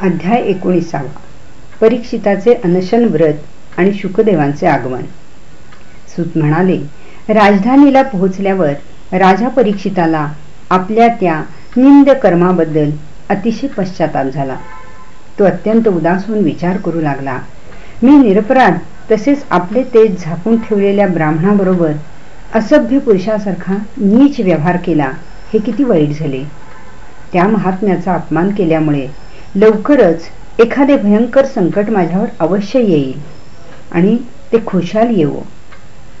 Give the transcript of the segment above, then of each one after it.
अध्याय एकोणीसावा. परीक्षिताचे अनशन व्रत आणि शुकदेवांचे आगमन. सुत म्हणाले राजधानीला पोहोचल्यावर राजा परीक्षिताला आपल्या त्या निंद कर्माबद्दल अतिशय पश्चाताप झाला. तो अत्यंत उदास होऊन विचार करू लागला. मी निरपराध तसेच आपले तेज झाकून ठेवलेल्या ब्राह्मणाबरोबर असभ्य पुरुषासारखा नीच व्यवहार केला हे किती वाईट झाले. त्या महात्म्याचा अपमान केल्यामुळे लवकरच एखादे भयंकर संकट माझ्यावर अवश्य येईल आणि ते खुशाल येवो.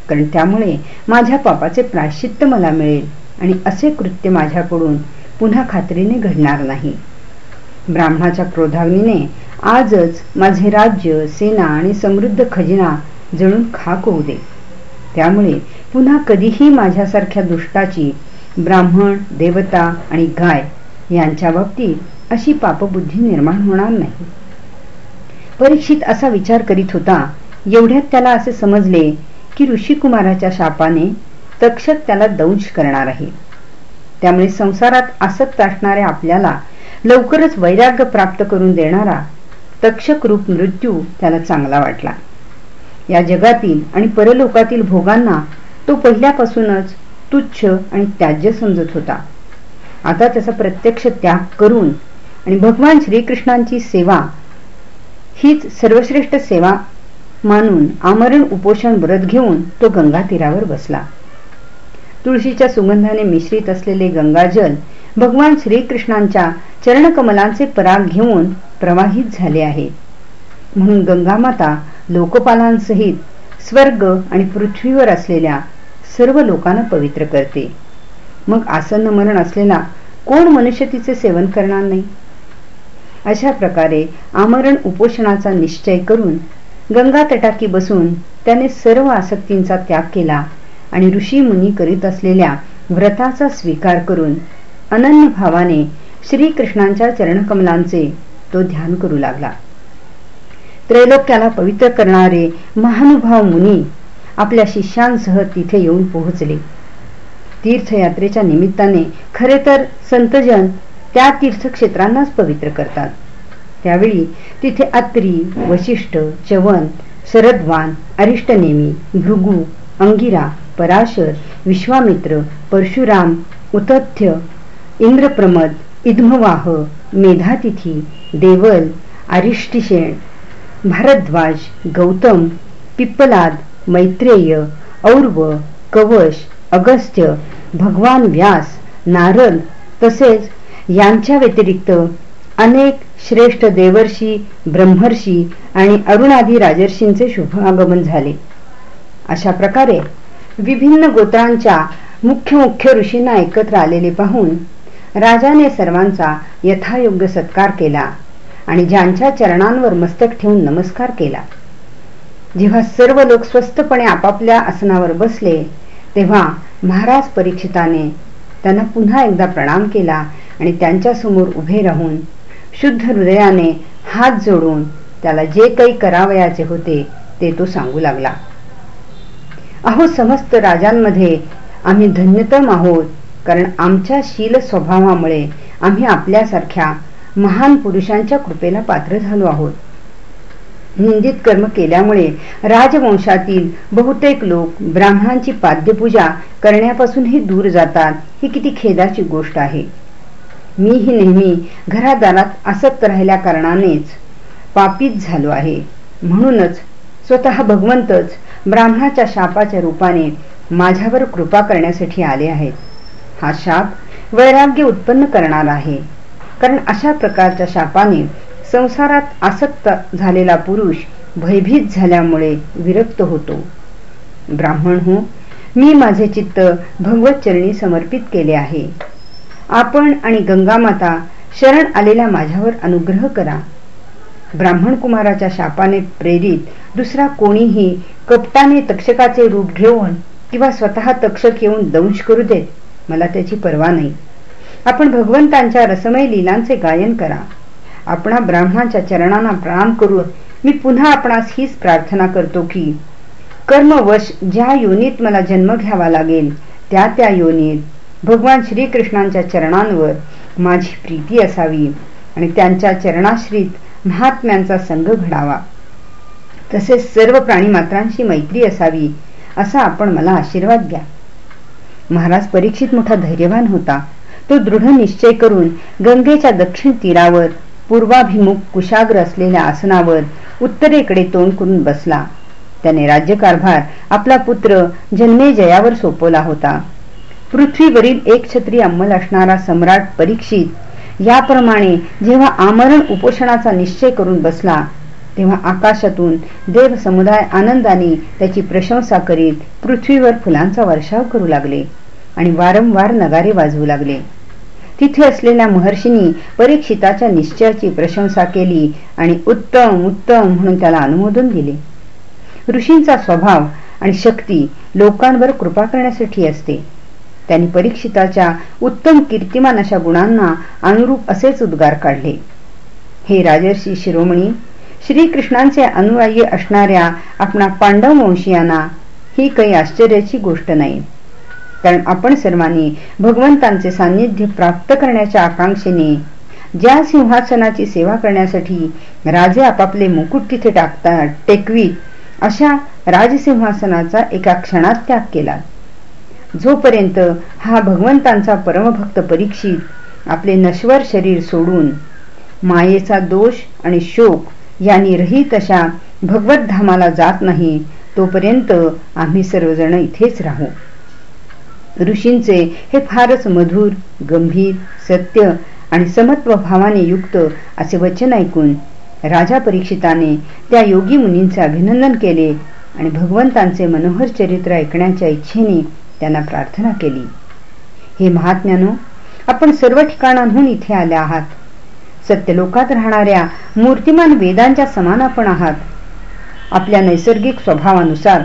कारण त्यामुळे माझ्या पापाचे प्राश्चित्य मला मिळेल आणि असे कृत्य माझ्याकडून पुन्हा खात्रीने घडणार नाही. ब्राह्मणाच्या क्रोधाग्नीने आजच माझे राज्य सेना आणि समृद्ध खजिना जळून खाक होऊ दे. त्यामुळे पुन्हा कधीही माझ्यासारख्या दुष्टाची ब्राह्मण देवता आणि गाय यांच्या बाबतीत अशी पापबुद्धी निर्माण होणार नाही. परीक्षित असा विचार करीत होता एवढ्यात त्याला असे समजले की ऋषिकुमाराच्या शापाने तक्षक त्याला दंश करणार आहे. त्यामुळे संसारात आसक्त असणाऱ्या आपल्याला लवकरच वैराग्य प्राप्त करून देणारा तक्षक रूप मृत्यू त्याला चांगला वाटला. या जगातील आणि परलोकातील भोगांना तो पहिल्यापासूनच तुच्छ आणि त्याज्य समजत होता. आता त्याचा प्रत्यक्ष त्याग करून आणि भगवान श्रीकृष्णांची सेवा हीच सर्वश्रेष्ठ सेवा मानून आमरण उपोषण व्रत घेऊन तो गंगा तीरावर बसला. तुळशीच्या सुगंधाने मिश्रित असलेले गंगाजल भगवान श्रीकृष्णांच्या चरणकमलांचे पराग घेऊन प्रवाहित झाले आहे. म्हणून गंगामाता लोकपालांसहित स्वर्ग आणि पृथ्वीवर असलेल्या सर्व लोकांना पवित्र करते. मग आसन्न मरण असलेला कोण मनुष्य तिचे सेवन करणार नाही? अशा प्रकारे आमरण उपोषणाचा निश्चय करून गंगा तटाकी बसून त्याने सर्व आसक्तींचा त्याग केला आणि ऋषी मुनी करीत असलेल्या व्रताचा स्वीकार करून अनन्य भावाने श्रीकृष्णांच्या चरणकमलांचे तो ध्यान करू लागला. त्रैलोक्याला पवित्र करणारे महानुभाव मुनी आपल्या शिष्यांसह तिथे येऊन पोहोचले. तीर्थयात्रेच्या निमित्ताने खरे तर संतजन त्या तीर्थक्षेत्रांनाच पवित्र करतात. त्यावेळी तिथे अत्री वशिष्ठ चवन शरदवान अरिष्टनेमी भृगू अंगिरा पराशर विश्वामित्र परशुराम उतथ्य इंद्रप्रमद इद्मवाह मेधातिथी देवल अरिष्टिशेण भारद्वाज गौतम पिप्पलाद मैत्रेय और्व कवश अगस्त्य भगवान व्यास नारद तसेच यांच्या व्यतिरिक्त अनेक श्रेष्ठ देवर्षी ब्रह्मर्षी आणि अरुणादी राजर्षींचे शुभागमन झाले. अशा प्रकारे विभिन्न गोत्रांच्या मुख्य मुख्य ऋषींना एकत्र आलेले पाहून राजाने सर्वांचा यथायोग्य सत्कार केला आणि ज्यांच्या चरणांवर मस्तक ठेवून नमस्कार केला. जेव्हा सर्व लोक स्वस्तपणे आपापल्या आसनावर बसले तेव्हा महाराज परीक्षिताने त्यांना पुन्हा एकदा प्रणाम केला आणि त्यांच्यासमोर उभे राहून शुद्ध हृदयाने हात जोडून त्याला जे काही करावयाचे होते ते तो सांगू लागला. अहो समस्त राजांमध्ये आम्ही धन्यतम आहोत कारण आमच्या शील स्वभावामुळे आम्ही आपल्यासारख्या महान पुरुषांच्या कृपेला पात्र झालो आहोत. निंदित कर्म केल्यामुळे राजवंशातील बहुतेक लोक ब्राह्मणांची पाद्यपूजा करण्यापासूनही दूर जातात ही किती खेदाची गोष्ट आहे. मीही नेहमी घरादारात आसक्त राहिल्या कारणानेच पापीत झालो आहे. म्हणूनच स्वतः भगवंतच ब्राह्मणाच्या शापाच्या रूपाने माझ्यावर कृपा करण्यासाठी आले आहेत. हा शाप वैराग्य उत्पन्न करणार आहे. कारण अशा प्रकारच्या शापाने संसारात आसक्त झालेला पुरुष भयभीत झाल्यामुळे विरक्त होतो. ब्राह्मण हो मी माझे चित्त भगवत चरणी समर्पित केले आहे. आपण आणि गंगामाता शरण आलेल्या माझ्यावर अनुग्रह करा. ब्राह्मण कुमाराच्या शापाने प्रेरित दुसरा कोणीही कपटाने तक्षकाचे रूप घेऊन किंवा स्वतः तक्षक येऊन दंश करू देत मला त्याची पर्वा नाही. आपण भगवंतांच्या रसमय लिलांचे गायन करा. आपणा ब्राह्मणाच्या चरणांना प्रणाम करून मी पुन्हा आपणास हीच प्रार्थना करतो की कर्मवश ज्या योनीत मला जन्म घ्यावा लागेल त्या त्या योनीत भगवान श्रीकृष्णांच्या चरणांवर माझी प्रीती असावी आणि त्यांच्या चरणाश्रीत महात्म्यांचा संघ घडावा. तसेच सर्व प्राणीमात्रांशी मैत्री असावी असा आपण मला आशीर्वाद द्या. महाराज परीक्षित मोठा धैर्यवान होता. तो दृढ निश्चय करून गंगेच्या दक्षिण तीरावर पूर्वाभिमुख कुशाग्र असलेल्या आसनावर उत्तरेकडे तोंड करून बसला. त्याने राज्यकारभार आपला पुत्र जन्मेजयावर सोपवला होता. पृथ्वीवरील एक छत्री अंमल असणारा सम्राट परीक्षित याप्रमाणे जेव्हा आमरण उपोषणाचा निश्चय करून बसला तेव्हा आकाशातून देव समुदाय आनंदाने त्याची प्रशंसा करीत पृथ्वीवर फुलांचा वर्षाव करू लागले आणि वारंवार नगारे वाजवू लागले. तिथे असलेल्या महर्षींनी परीक्षिताच्या निश्चयाची प्रशंसा केली आणि उत्तम उत्तम म्हणून त्याला अनुमोदन दिले. ऋषींचा स्वभाव आणि शक्ती लोकांवर कृपा करण्यासाठी असते. त्यांनी परीक्षिताच्या उत्तम कीर्तिमान अशा गुणांना अनुरूप असेच उद्गार काढले. हे राजर्षी शिरोमणी श्रीकृष्णांचे अनुयायी असणाऱ्या आपणा पांडव वंशीयांना ही काही आश्चर्याची गोष्ट नाही. कारण आपण सर्वांनी भगवंतांचे सान्निध्य प्राप्त करण्याच्या आकांक्षेने ज्या सिंहासनाची सेवा करण्यासाठी राजे आपापले मुकुट तिथे टाकतात टेकवीत अशा राजसिंहासनाचा एका क्षणात त्याग केला. जोपर्यंत हा भगवंतांचा परमभक्त परीक्षित आपले नश्वर शरीर सोडून मायेचा दोष आणि शोक यांनी रहित अशा भगवतधामाला जात नाही तोपर्यंत आम्ही सर्वजण इथेच राहू. ऋषींचे हे फारच मधुर गंभीर सत्य आणि समत्व भावाने युक्त असे वचन ऐकून राजा परीक्षिताने त्या योगी मुनींचे अभिनंदन केले आणि भगवंतांचे मनोहर चरित्र ऐकण्याच्या इच्छेने त्यांना प्रार्थना केली. हे महात्म्यानो आपण सर्व ठिकाणांहून इथे आले आहात. सत्यलोकात राहणाऱ्या मूर्तिमान वेदांच्या समान आपण आहात. आपल्या नैसर्गिक स्वभावानुसार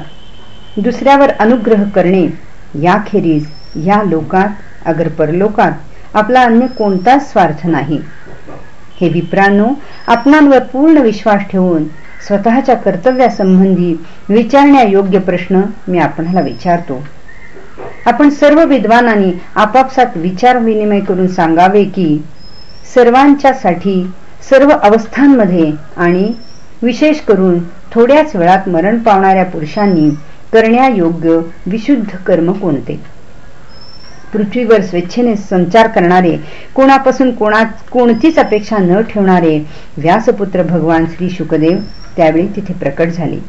दुसऱ्यावर अनुग्रह करणे याखेरीज या लोकात अगर परलोकात आपला अन्य कोणताच स्वार्थ नाही. हे विप्रांनो आपणांवर पूर्ण विश्वास ठेवून स्वतःच्या कर्तव्यासंबंधी विचारण्यायोग्य प्रश्न मी आपणाला विचारतो. आपण सर्व विद्वानांनी आपापसात विचार विनिमय करून सांगावे की सर्वांच्यासाठी सर्व अवस्थांमध्ये आणि विशेष करून थोड्याच वेळात मरण पावणाऱ्या पुरुषांनी करण्यायोग्य विशुद्ध कर्म कोणते? पृथ्वीवर स्वेच्छेने संचार करणारे कोणापासून कोणा कोणतीच अपेक्षा न ठेवणारे व्यासपुत्र भगवान श्री शुकदेव त्यावेळी तिथे प्रकट झाले.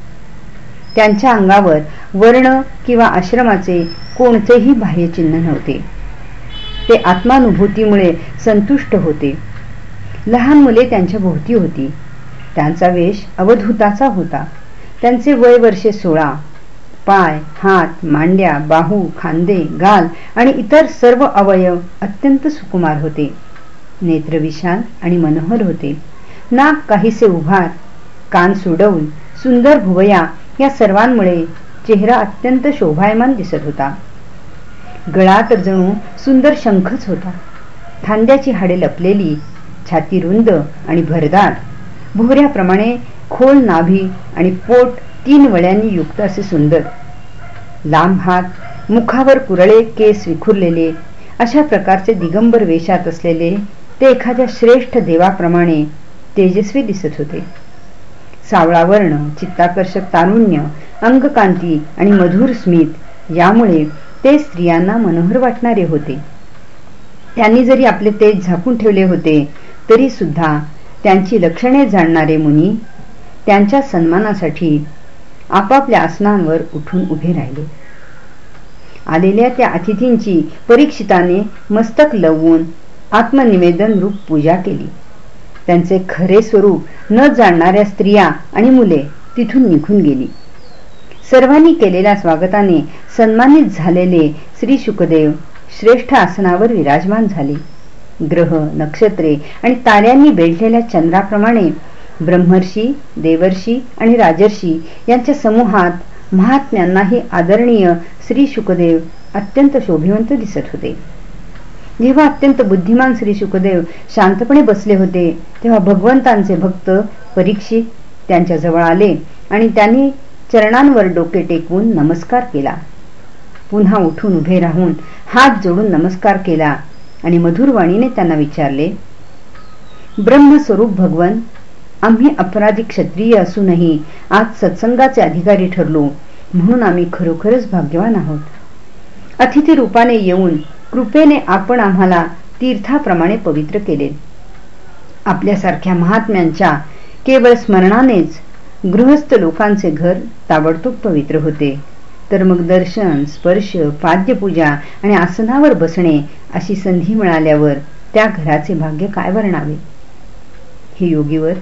त्यांच्या अंगावर वर्ण किंवा आश्रमाचे कोणतेही बाह्यचिन्ह नव्हते. ते आत्मानुभूतीमुळे संतुष्ट होते. लहान मुले त्यांच्या भोवती होती. त्यांचा वेश अवधूताचा होता. त्यांचे वय वर्षे सोळा. पाय हात मांड्या बाहू खांदे गाल आणि इतर सर्व अवयव अत्यंत सुकुमार होते. नेत्र विशाल आणि मनोहर होते. नाक काहीसे उभार कान सुडवून सुंदर भुवया या सर्वांमुळे चेहरा अत्यंत शोभायमान दिसत होता. गळा तर जणू सुंदर शंखच होता. खांद्याची हाडे लपलेली छाती रुंद आणि भरदार भोऱ्याप्रमाणे खोल नाभी आणि पोट तीन वळ्यांनी युक्त असे सुंदर. लांब हात मुखावर कुरळे केस विखुरलेले अशा प्रकारचे दिगंबर वेशात असलेले ते एखाद्या श्रेष्ठ देवाप्रमाणे तेजस्वी दिसत होते. सावळा वर्ण चित्ताकर्षक तारुण्य अंगकांती आणि मधुर स्मित यामुळे ते स्त्रियांना मनोहर वाटणारे होते. त्यांनी जरी आपले तेज झाकून ठेवले होते तरी सुद्धा त्यांची लक्षणे जाणणारे मुनी त्यांच्या सन्मानासाठी आपापल्या आसनांवर उठून उभे राहिले. आलेल्या त्या अतिथींची परीक्षिताने मस्तक लवून आत्मनिवेदन रूप पूजा केली. त्यांचे खरे स्वरूप न जाणणाऱ्या स्त्रिया आणि मुले तिथून निघून गेली. सर्वांनी केलेल्या स्वागताने सन्मानित झालेले श्री शुकदेव श्रेष्ठ आसनावर विराजमान झाले. ग्रह नक्षत्रे आणि ताऱ्यांनी बेढलेल्या चंद्राप्रमाणे ब्रह्मर्षी देवर्षी आणि राजर्षी यांच्या समूहात महात्म्यांनाही आदरणीय श्री शुकदेव अत्यंत शोभिवंत दिसत होते. जेव्हा अत्यंत बुद्धिमान श्री शुकदेव शांतपणे बसले होते तेव्हा भगवंतांचे भक्त परीक्षित त्यांच्या जवळ आले आणि त्यांनी चरणांवर डोके टेकवून नमस्कार केला. पुन्हा उठून उभे राहून हात जोडून नमस्कार केला आणि मधुरवाणीने त्यांना विचारले ब्रह्मस्वरूप भगवन आम्ही अपराधी क्षत्रिय असूनही आज सत्संगाचे अधिकारी ठरलो म्हणून आम्ही खरोखरच भाग्यवान आहोत. अतिथी रूपाने येऊन कृपेने आपण आम्हाला तीर्थाप्रमाणे पवित्र केले. आपल्यासारख्या महात्म्यांच्या केवळ स्मरणानेच गृहस्थ लोकांचे घर ताबडतोब पवित्र होते. तर मग दर्शन स्पर्श पाद्यपूजा आणि आसनावर बसणे अशी संधी मिळाल्यावर त्या घराचे भाग्य काय वर्णावे? हे योगीवर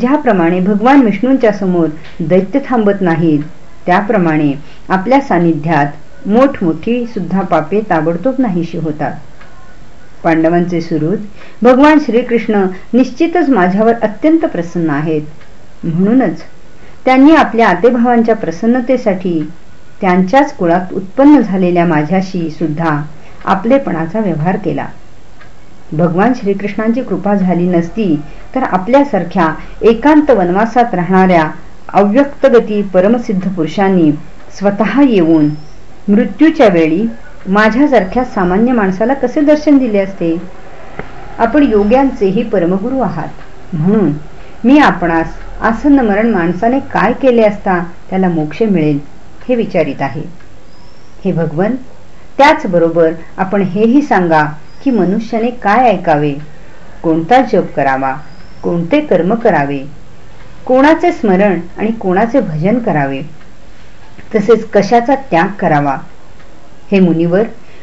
ज्याप्रमाणे भगवान विष्णूंच्या समोर दैत्य थांबत नाहीत त्याप्रमाणे आपल्या सानिध्यात मोठमोठी सुद्धा पापे ताबडतोब नाहीशी होतात. पांडवांचे सुरूत भगवान श्रीकृष्ण निश्चितच माझ्यावर अत्यंत प्रसन्न आहेत. म्हणूनच त्यांनी आपल्या आतेभावांच्या प्रसन्नतेसाठी त्यांच्याच कुळात उत्पन्न झालेल्या माझ्याशी सुद्धा आपलेपणाचा व्यवहार केला. भगवान श्रीकृष्णांची कृपा झाली नसती तर आपल्यासारख्या एकांत वनवासात राहणाऱ्या अव्यक्तगती परमसिद्ध पुरुषांनी स्वतः येऊन मृत्यूच्या वेळी माझ्यासारख्या सामान्य माणसाला कसे दर्शन दिले असते? आपण योग्यांचेही परमगुरु आहात. म्हणून मी आपणास आसन्न मरण माणसाने काय केले असता त्याला मोक्ष मिळेल हे विचारित आहे. हे भगवन त्याचबरोबर आपण हेही सांगा की मनुष्याने काय ऐकावे? कोणता जप करावा? कोणते कर्म करावे? कोणाचे स्मरण आणि कोणाचे भजन करावे? तसेच कशाचा त्याग करावा? हे मुनिवर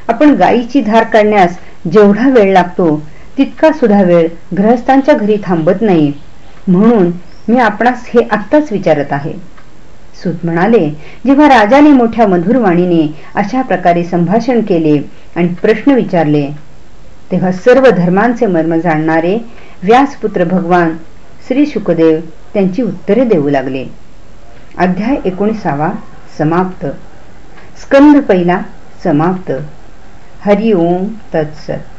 आपण गायीची धार काढण्यास जेवढा वेळ लागतो तितका सुद्धा वेळ ग्रहस्थांच्या घरी थांबत नाही. म्हणून मी आपणास हे आत्ताच विचारत आहे. सुत म्हणाले जेव्हा राजाने मोठ्या मधुरवाणीने अशा प्रकारे संभाषण केले आणि प्रश्न विचारले तेव्हा सर्व धर्मांचे मर्म जाणणारे व्यासपुत्र भगवान श्री शुकदेव त्यांची उत्तरे देऊ लागले. अध्याय एकोणीसावा. समाप्त. स्कंद पहिला समाप्त. हरिओम तत्सत.